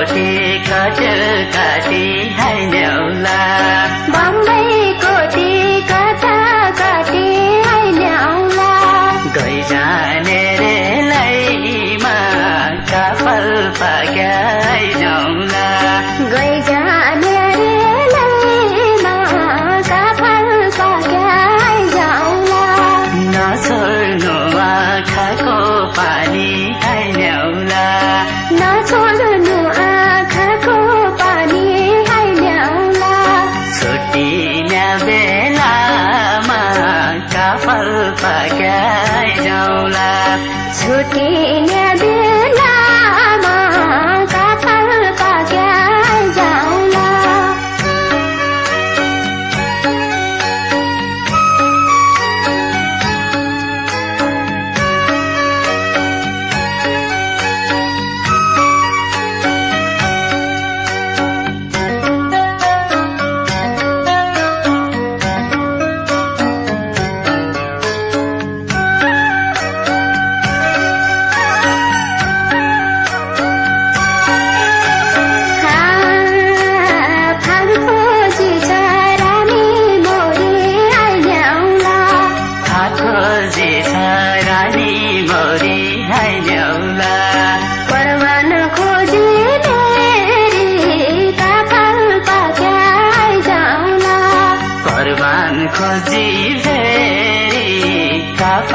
बम्बईको ticket काटी बम्बईको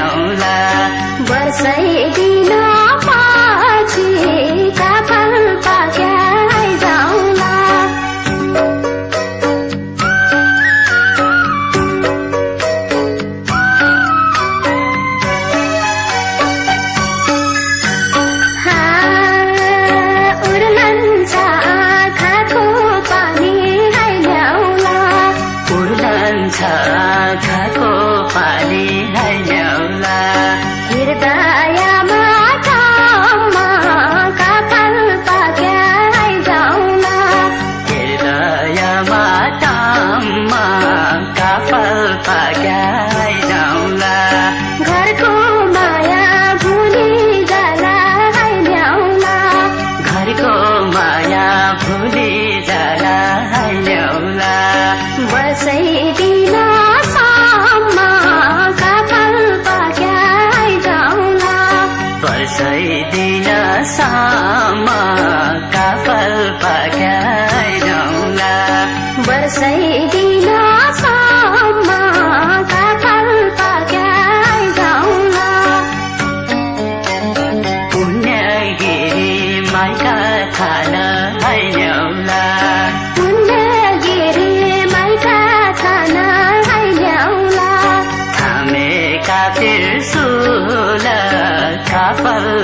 down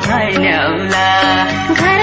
坏了啦。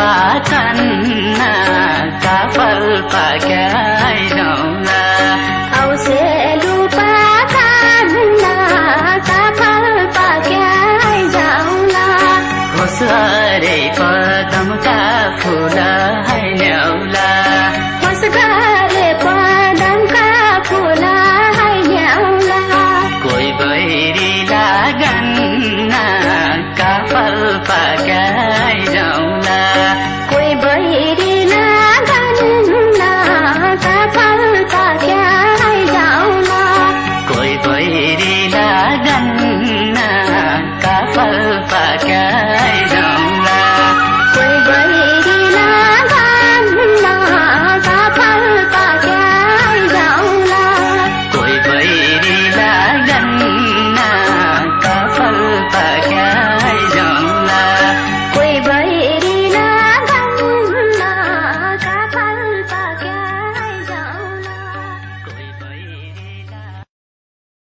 lupakan